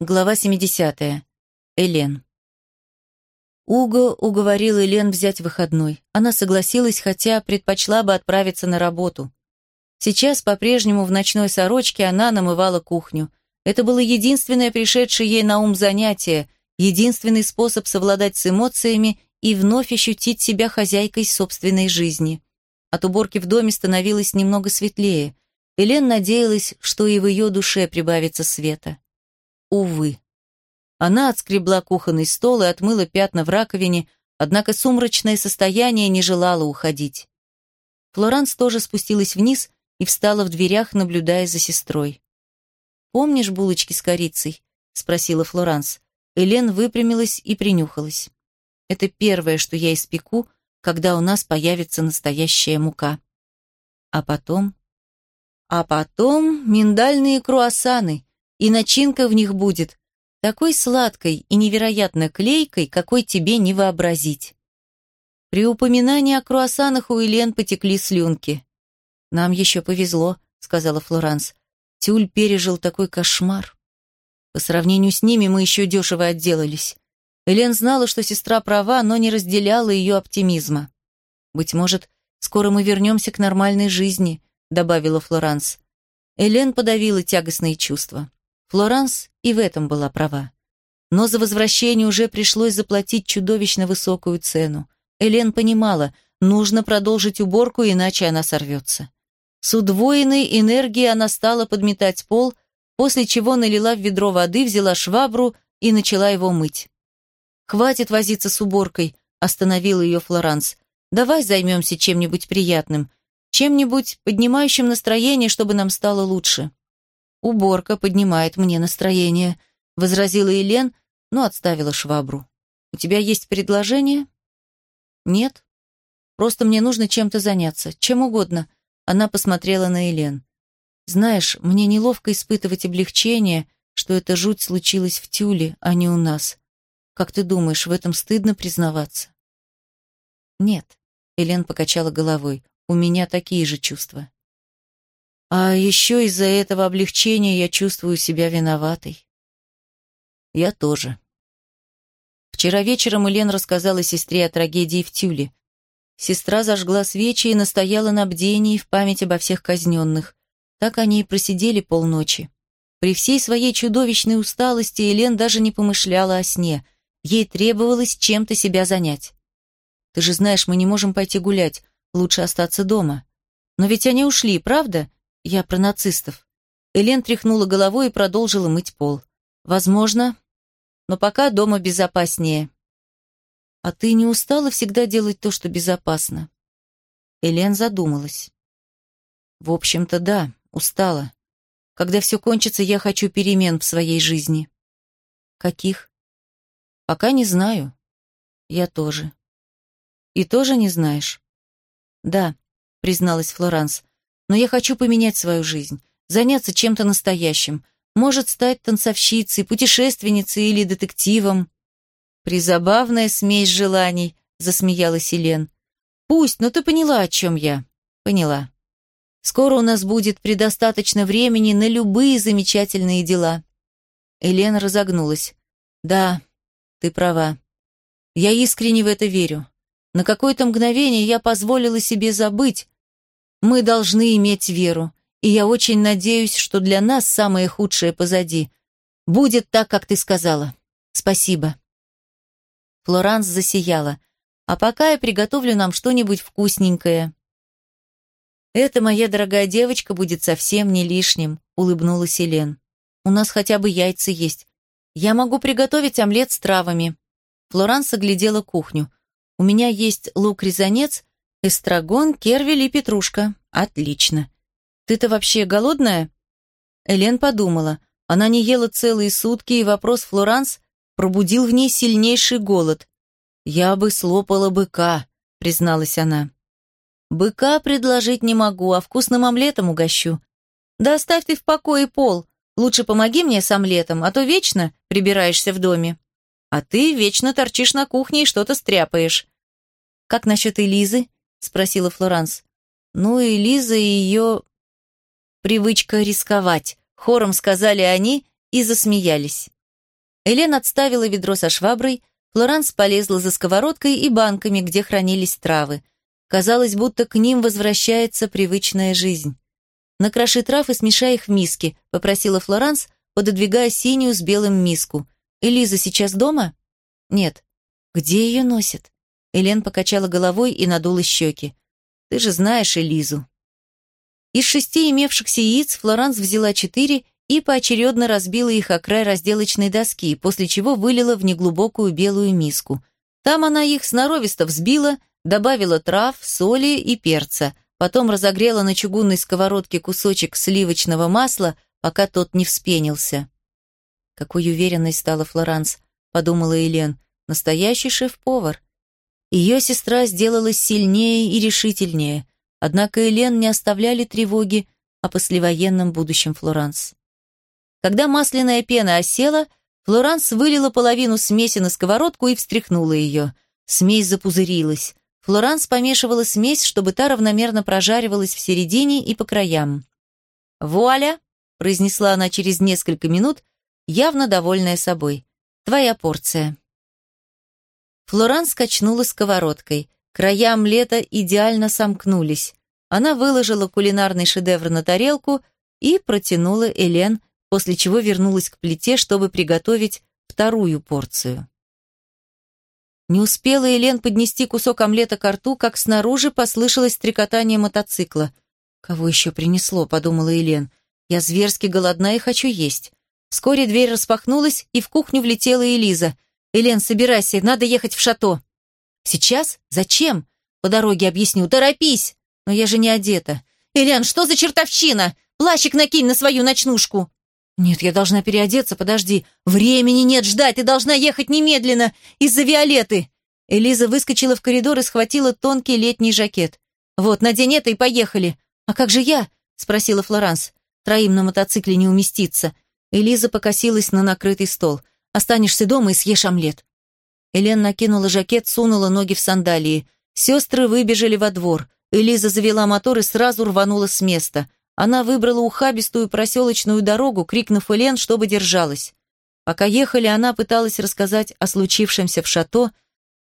Глава 70. Элен. Уго уговорил Элен взять выходной. Она согласилась, хотя предпочла бы отправиться на работу. Сейчас по-прежнему в ночной сорочке она намывала кухню. Это было единственное пришедшее ей на ум занятие, единственный способ совладать с эмоциями и вновь ощутить себя хозяйкой собственной жизни. От уборки в доме становилось немного светлее. Элен надеялась, что и в ее душе прибавится света. Увы. Она отскребла кухонный стол и отмыла пятна в раковине, однако сумрачное состояние не желало уходить. Флоранс тоже спустилась вниз и встала в дверях, наблюдая за сестрой. «Помнишь булочки с корицей?» — спросила Флоранс. Элен выпрямилась и принюхалась. «Это первое, что я испеку, когда у нас появится настоящая мука. А потом...» «А потом миндальные круассаны», и начинка в них будет такой сладкой и невероятно клейкой, какой тебе не вообразить. При упоминании о круассанах у Елен потекли слюнки. «Нам еще повезло», — сказала Флоранс. «Тюль пережил такой кошмар. По сравнению с ними мы еще дешево отделались». Элен знала, что сестра права, но не разделяла ее оптимизма. «Быть может, скоро мы вернемся к нормальной жизни», — добавила Флоранс. Элен подавила тягостные чувства. Флоранс и в этом была права. Но за возвращение уже пришлось заплатить чудовищно высокую цену. Элен понимала, нужно продолжить уборку, иначе она сорвется. С удвоенной энергией она стала подметать пол, после чего налила в ведро воды, взяла швабру и начала его мыть. «Хватит возиться с уборкой», — остановил ее Флоранс. «Давай займемся чем-нибудь приятным, чем-нибудь поднимающим настроение, чтобы нам стало лучше». «Уборка поднимает мне настроение», — возразила Елен, но отставила швабру. «У тебя есть предложение?» «Нет. Просто мне нужно чем-то заняться. Чем угодно». Она посмотрела на Елен. «Знаешь, мне неловко испытывать облегчение, что эта жуть случилась в Тюле, а не у нас. Как ты думаешь, в этом стыдно признаваться?» «Нет», — Елен покачала головой, — «у меня такие же чувства». А еще из-за этого облегчения я чувствую себя виноватой. Я тоже. Вчера вечером Элен рассказала сестре о трагедии в Тюле. Сестра зажгла свечи и настояла на бдении в память обо всех казненных. Так они и просидели полночи. При всей своей чудовищной усталости Элен даже не помышляла о сне. Ей требовалось чем-то себя занять. «Ты же знаешь, мы не можем пойти гулять. Лучше остаться дома». «Но ведь они ушли, правда? Я про нацистов. Элен тряхнула головой и продолжила мыть пол. Возможно, но пока дома безопаснее. А ты не устала всегда делать то, что безопасно? Элен задумалась. В общем-то, да, устала. Когда все кончится, я хочу перемен в своей жизни. Каких? Пока не знаю. Я тоже. И тоже не знаешь? Да, призналась Флоранс но я хочу поменять свою жизнь, заняться чем-то настоящим. Может, стать танцовщицей, путешественницей или детективом. Призабавная смесь желаний, засмеялась Елен. Пусть, но ты поняла, о чем я. Поняла. Скоро у нас будет предостаточно времени на любые замечательные дела. Елена разогнулась. Да, ты права. Я искренне в это верю. На какое-то мгновение я позволила себе забыть, мы должны иметь веру, и я очень надеюсь, что для нас самое худшее позади. Будет так, как ты сказала. Спасибо. Флоранс засияла. А пока я приготовлю нам что-нибудь вкусненькое. Это, моя дорогая девочка, будет совсем не лишним, улыбнулась Елен. У нас хотя бы яйца есть. Я могу приготовить омлет с травами. Флоранс оглядела кухню. У меня есть лук-резанец Эстрагон, кервель и петрушка. Отлично. Ты-то вообще голодная? Элен подумала. Она не ела целые сутки, и вопрос Флоранс пробудил в ней сильнейший голод. «Я бы слопала быка», — призналась она. «Быка предложить не могу, а вкусным омлетом угощу. Да оставь ты в покое пол. Лучше помоги мне с омлетом, а то вечно прибираешься в доме. А ты вечно торчишь на кухне и что-то стряпаешь. Как насчет Элизы? Спросила Флоранс. Ну и Лиза и ее привычка рисковать, хором сказали они и засмеялись. Элен отставила ведро со шваброй, Флоранс полезла за сковородкой и банками, где хранились травы. Казалось, будто к ним возвращается привычная жизнь. «Накроши трав и смешай их в миске», — попросила Флоранс, пододвигая синюю с белым миску. «Элиза сейчас дома?» «Нет». «Где ее носит?» Элен покачала головой и надула щеки. «Ты же знаешь Элизу». Из шести имевшихся яиц Флоранс взяла четыре и поочередно разбила их о край разделочной доски, после чего вылила в неглубокую белую миску. Там она их сноровисто взбила, добавила трав, соли и перца, потом разогрела на чугунной сковородке кусочек сливочного масла, пока тот не вспенился. «Какой уверенной стала Флоранс», — подумала Елен, — «настоящий шеф-повар». Ее сестра сделалась сильнее и решительнее, однако Елен не оставляли тревоги о послевоенном будущем Флоранс. Когда масляная пена осела, Флоранс вылила половину смеси на сковородку и встряхнула ее. Смесь запузырилась. Флоранс помешивала смесь, чтобы та равномерно прожаривалась в середине и по краям. «Вуаля!» – произнесла она через несколько минут, явно довольная собой. «Твоя порция». Флоранс качнула сковородкой. Края омлета идеально сомкнулись. Она выложила кулинарный шедевр на тарелку и протянула Элен, после чего вернулась к плите, чтобы приготовить вторую порцию. Не успела Елен поднести кусок омлета к рту, как снаружи послышалось стрекотание мотоцикла. «Кого еще принесло?» – подумала Елен. «Я зверски голодна и хочу есть». Вскоре дверь распахнулась, и в кухню влетела Элиза. «Элен, собирайся, надо ехать в шато». «Сейчас? Зачем?» «По дороге объясню. Торопись!» «Но я же не одета». «Элен, что за чертовщина? Плащик накинь на свою ночнушку!» «Нет, я должна переодеться, подожди. Времени нет ждать, ты должна ехать немедленно, из-за Виолеты!» Элиза выскочила в коридор и схватила тонкий летний жакет. «Вот, надень это и поехали!» «А как же я?» — спросила Флоранс. «Троим на мотоцикле не уместиться». Элиза покосилась на накрытый стол. «Останешься дома и съешь омлет». Элен накинула жакет, сунула ноги в сандалии. Сестры выбежали во двор. Элиза завела мотор и сразу рванула с места. Она выбрала ухабистую проселочную дорогу, крикнув Элен, чтобы держалась. Пока ехали, она пыталась рассказать о случившемся в шато,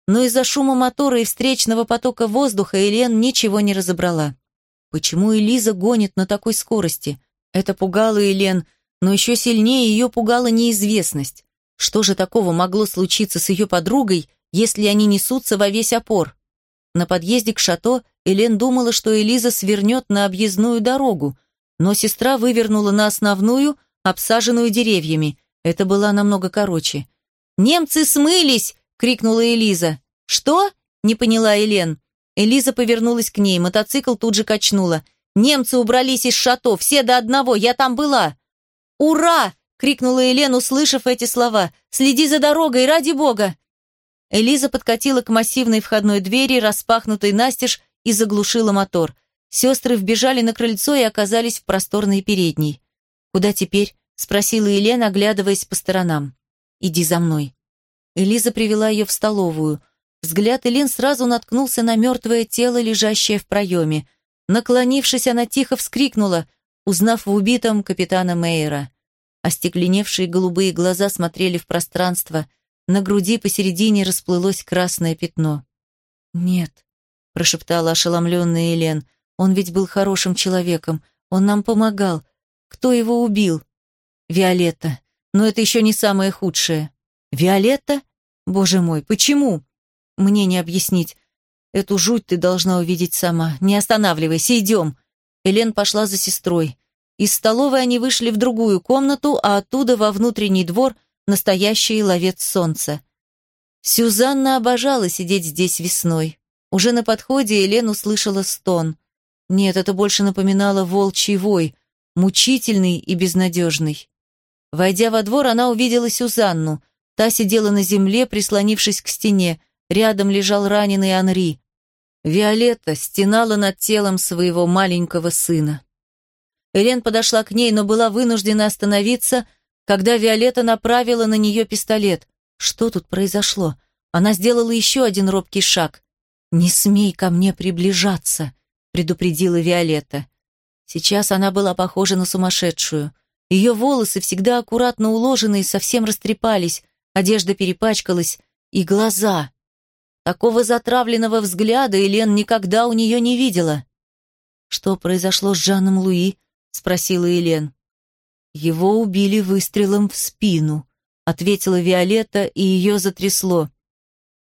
но из-за шума мотора и встречного потока воздуха Элен ничего не разобрала. Почему Элиза гонит на такой скорости? Это пугало Элен, но еще сильнее ее пугала неизвестность. Что же такого могло случиться с ее подругой, если они несутся во весь опор? На подъезде к шато Элен думала, что Элиза свернет на объездную дорогу, но сестра вывернула на основную, обсаженную деревьями. Это была намного короче. «Немцы смылись!» — крикнула Элиза. «Что?» — не поняла Элен. Элиза повернулась к ней, мотоцикл тут же качнула. «Немцы убрались из шато, все до одного, я там была!» «Ура!» — крикнула Элен, услышав эти слова. «Следи за дорогой, ради бога!» Элиза подкатила к массивной входной двери, распахнутой настежь, и заглушила мотор. Сестры вбежали на крыльцо и оказались в просторной передней. «Куда теперь?» — спросила Елена, оглядываясь по сторонам. «Иди за мной». Элиза привела ее в столовую. Взгляд Элен сразу наткнулся на мертвое тело, лежащее в проеме. Наклонившись, она тихо вскрикнула, узнав в убитом капитана Мейера. Остекленевшие голубые глаза смотрели в пространство — на груди посередине расплылось красное пятно. «Нет», — прошептала ошеломленная Елен, — «он ведь был хорошим человеком, он нам помогал. Кто его убил?» «Виолетта. Но это еще не самое худшее». «Виолетта? Боже мой, почему?» «Мне не объяснить. Эту жуть ты должна увидеть сама. Не останавливайся, идем». Элен пошла за сестрой. Из столовой они вышли в другую комнату, а оттуда во внутренний двор — настоящий ловец солнца. Сюзанна обожала сидеть здесь весной. Уже на подходе Елен услышала стон. Нет, это больше напоминало волчий вой, мучительный и безнадежный. Войдя во двор, она увидела Сюзанну. Та сидела на земле, прислонившись к стене. Рядом лежал раненый Анри. Виолетта стенала над телом своего маленького сына. Элен подошла к ней, но была вынуждена остановиться, когда Виолетта направила на нее пистолет. Что тут произошло? Она сделала еще один робкий шаг. «Не смей ко мне приближаться», — предупредила Виолетта. Сейчас она была похожа на сумасшедшую. Ее волосы, всегда аккуратно уложенные, совсем растрепались, одежда перепачкалась, и глаза. Такого затравленного взгляда Элен никогда у нее не видела. «Что произошло с Жаном Луи?» — спросила Элен. «Его убили выстрелом в спину», — ответила Виолетта, и ее затрясло.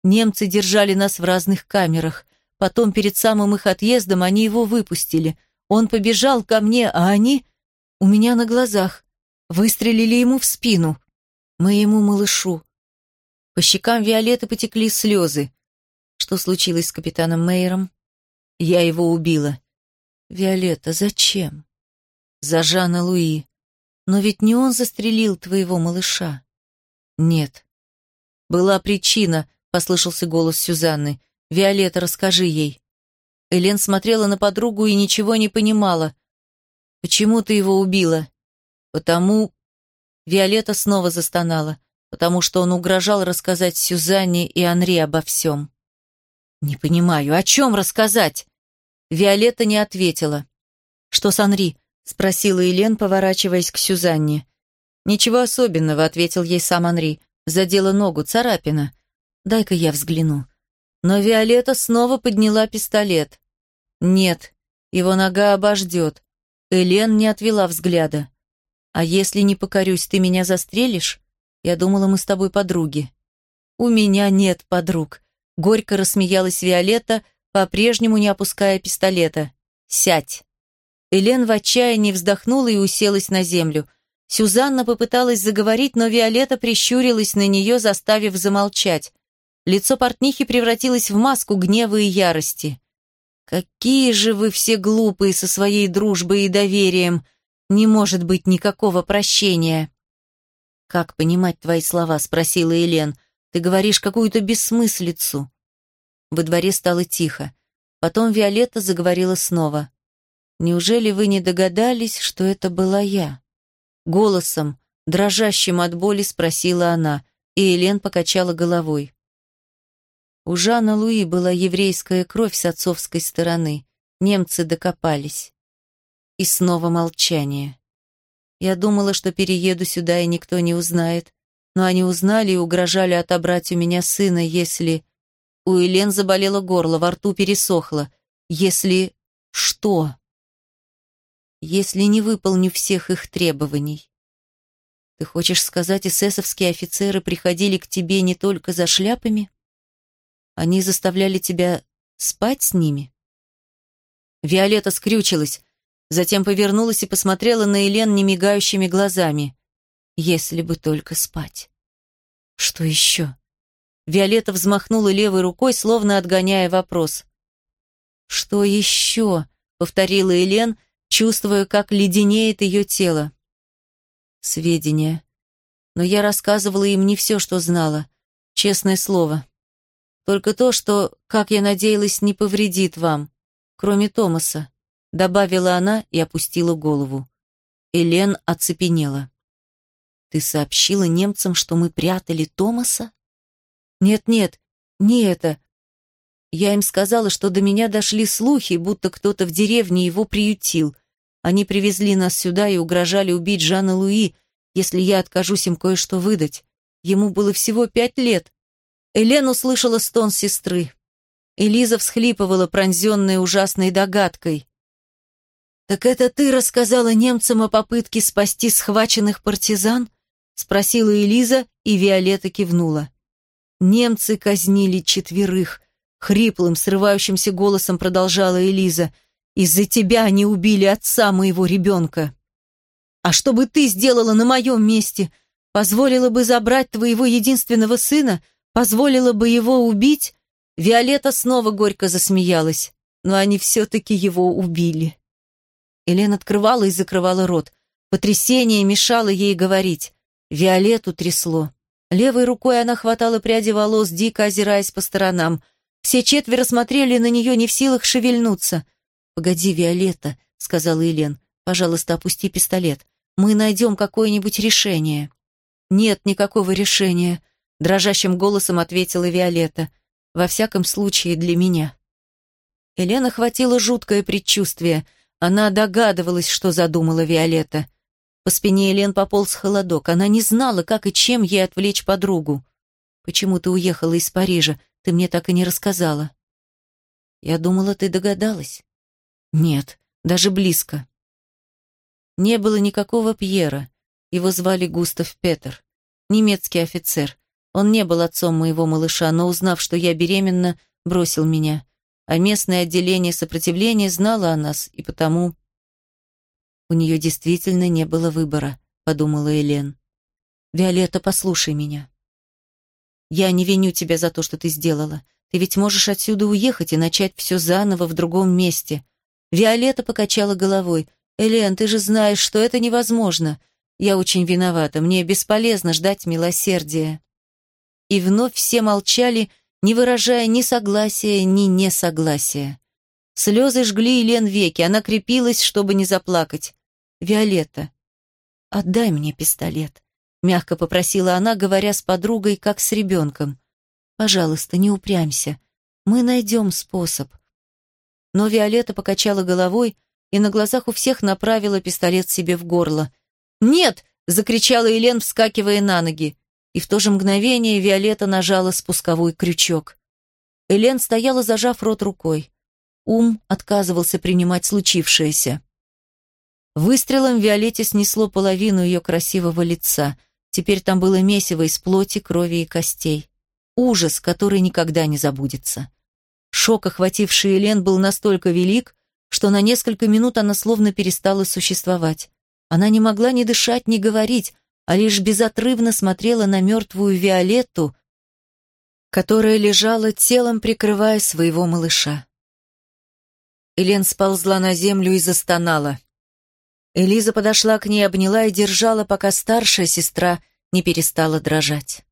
Немцы держали нас в разных камерах. Потом, перед самым их отъездом, они его выпустили. Он побежал ко мне, а они... У меня на глазах. Выстрелили ему в спину. Моему малышу. По щекам Виолетты потекли слезы. Что случилось с капитаном Мейером? Я его убила. Виолетта, зачем? За Жана Луи. Но ведь не он застрелил твоего малыша. Нет. Была причина, послышался голос Сюзанны. «Виолетта, расскажи ей». Элен смотрела на подругу и ничего не понимала. «Почему ты его убила?» «Потому...» Виолетта снова застонала, потому что он угрожал рассказать Сюзанне и Анри обо всем. «Не понимаю, о чем рассказать?» Виолетта не ответила. «Что с Анри?» — спросила Елен, поворачиваясь к Сюзанне. «Ничего особенного», — ответил ей сам Анри. «Задела ногу, царапина. Дай-ка я взгляну. Но Виолетта снова подняла пистолет. Нет, его нога обождет. Элен не отвела взгляда. А если не покорюсь, ты меня застрелишь? Я думала, мы с тобой подруги. У меня нет подруг. Горько рассмеялась Виолетта, по-прежнему не опуская пистолета. Сядь. Элен в отчаянии вздохнула и уселась на землю. Сюзанна попыталась заговорить, но Виолетта прищурилась на нее, заставив замолчать. Лицо портнихи превратилось в маску гнева и ярости. «Какие же вы все глупые со своей дружбой и доверием! Не может быть никакого прощения!» «Как понимать твои слова?» — спросила Елен. «Ты говоришь какую-то бессмыслицу». Во дворе стало тихо. Потом Виолетта заговорила снова. «Неужели вы не догадались, что это была я?» Голосом, дрожащим от боли, спросила она, и Елен покачала головой. У Жана Луи была еврейская кровь с отцовской стороны. Немцы докопались. И снова молчание. Я думала, что перееду сюда и никто не узнает. Но они узнали и угрожали отобрать у меня сына, если... У Элен заболело горло, во рту пересохло. Если... Что? Если не выполню всех их требований. Ты хочешь сказать, эсэсовские офицеры приходили к тебе не только за шляпами? Они заставляли тебя спать с ними?» Виолетта скрючилась, затем повернулась и посмотрела на Елен немигающими глазами. «Если бы только спать». «Что еще?» Виолетта взмахнула левой рукой, словно отгоняя вопрос. «Что еще?» — повторила Елен, чувствуя, как леденеет ее тело. «Сведения. Но я рассказывала им не все, что знала. Честное слово. Только то, что, как я надеялась, не повредит вам, кроме Томаса», — добавила она и опустила голову. Элен оцепенела. «Ты сообщила немцам, что мы прятали Томаса?» «Нет-нет, не это. Я им сказала, что до меня дошли слухи, будто кто-то в деревне его приютил. Они привезли нас сюда и угрожали убить Жана Луи, если я откажусь им кое-что выдать. Ему было всего пять лет, Элен услышала стон сестры. Элиза всхлипывала, пронзенная ужасной догадкой. «Так это ты рассказала немцам о попытке спасти схваченных партизан?» спросила Элиза, и Виолетта кивнула. «Немцы казнили четверых», — хриплым, срывающимся голосом продолжала Элиза. «Из-за тебя они убили отца моего ребенка». «А что бы ты сделала на моем месте? Позволила бы забрать твоего единственного сына, позволила бы его убить, Виолетта снова горько засмеялась, но они все-таки его убили. Елена открывала и закрывала рот. Потрясение мешало ей говорить. Виолетту трясло. Левой рукой она хватала пряди волос, дико озираясь по сторонам. Все четверо смотрели на нее, не в силах шевельнуться. «Погоди, Виолетта», — сказала Елен, — «пожалуйста, опусти пистолет. Мы найдем какое-нибудь решение». «Нет никакого решения», дрожащим голосом ответила Виолетта. Во всяком случае, для меня. Елена хватило жуткое предчувствие. Она догадывалась, что задумала Виолетта. По спине Элен пополз холодок. Она не знала, как и чем ей отвлечь подругу. «Почему ты уехала из Парижа? Ты мне так и не рассказала». «Я думала, ты догадалась». «Нет, даже близко». Не было никакого Пьера. Его звали Густав Петер. Немецкий офицер. Он не был отцом моего малыша, но узнав, что я беременна, бросил меня. А местное отделение сопротивления знало о нас, и потому... У нее действительно не было выбора, подумала Элен. Виолетта, послушай меня. Я не виню тебя за то, что ты сделала. Ты ведь можешь отсюда уехать и начать все заново в другом месте. Виолетта покачала головой. «Элен, ты же знаешь, что это невозможно. Я очень виновата, мне бесполезно ждать милосердия». И вновь все молчали, не выражая ни согласия, ни несогласия. Слезы жгли Елен веки, она крепилась, чтобы не заплакать. «Виолетта, отдай мне пистолет», — мягко попросила она, говоря с подругой, как с ребенком. «Пожалуйста, не упрямься. Мы найдем способ». Но Виолетта покачала головой, и на глазах у всех направила пистолет себе в горло. «Нет!» — закричала Елен, вскакивая на ноги. И в то же мгновение Виолетта нажала спусковой крючок. Элен стояла, зажав рот рукой. Ум отказывался принимать случившееся. Выстрелом Виолетте снесло половину ее красивого лица. Теперь там было месиво из плоти, крови и костей. Ужас, который никогда не забудется. Шок, охвативший Элен, был настолько велик, что на несколько минут она словно перестала существовать. Она не могла ни дышать, ни говорить, а лишь безотрывно смотрела на мертвую Виолетту, которая лежала телом, прикрывая своего малыша. Элен сползла на землю и застонала. Элиза подошла к ней, обняла и держала, пока старшая сестра не перестала дрожать.